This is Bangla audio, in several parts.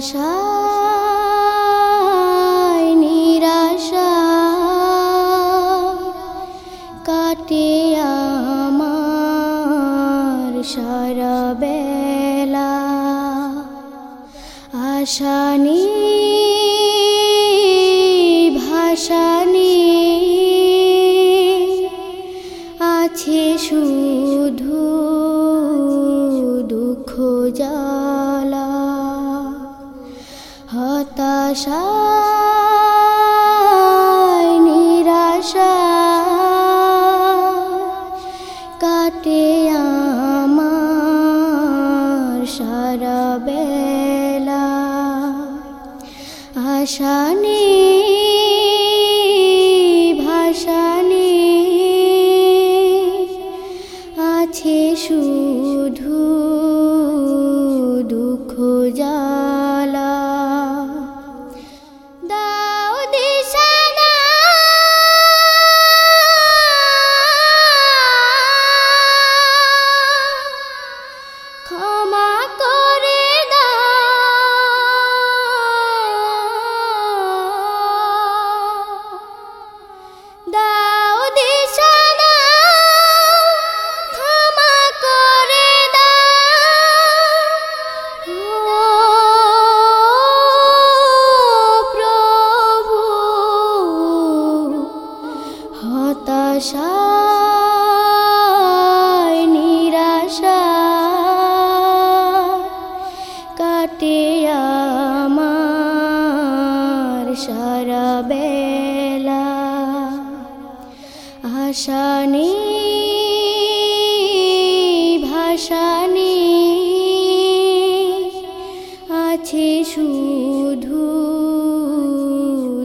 হতাশায় নিরাশা কাটে আমার সারা বেলা। আশা নিয়ে হতাশা নিরাশা কাটে আমার সারা বেলা। আশা ভাষা আছে শুধু ভাষা নেই ভাষা আছে শুধু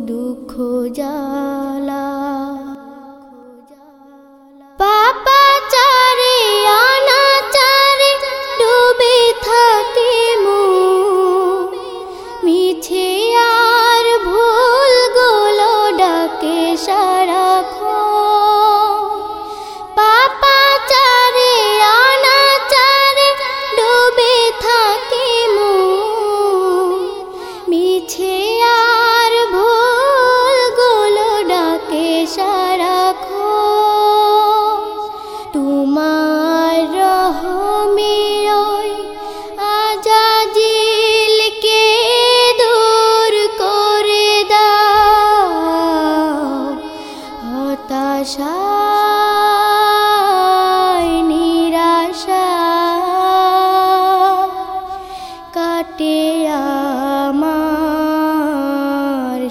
দুঃখ যা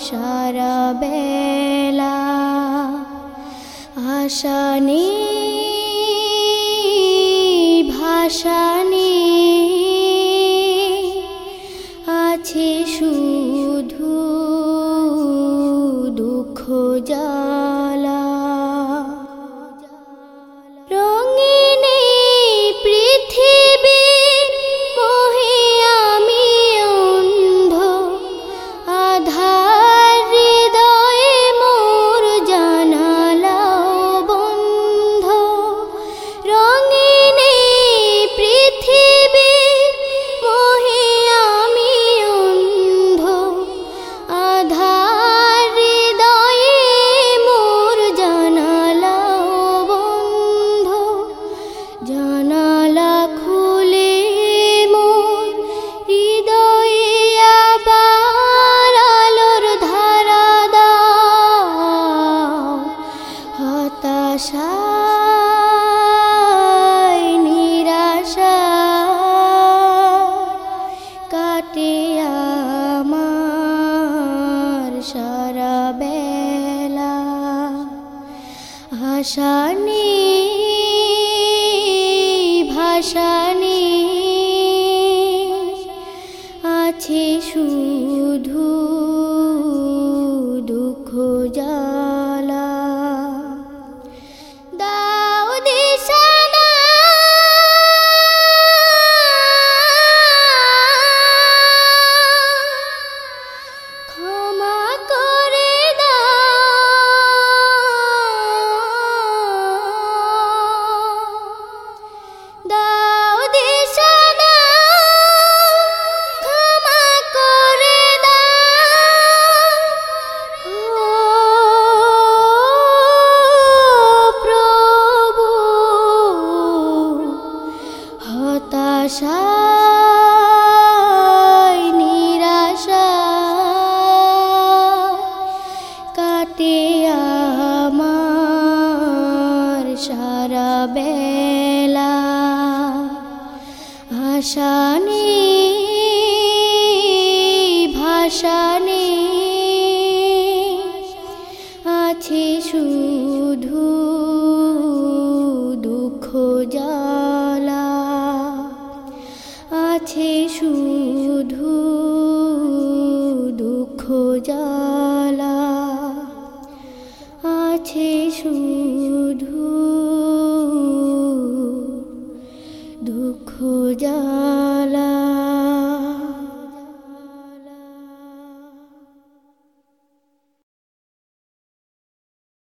সারা বেলা আশা নি ভাষা भाषा भाषा আমার সারা বেলা ভাষা নেই আছে শুধু দুঃখ জ্বালা। আছে শুধু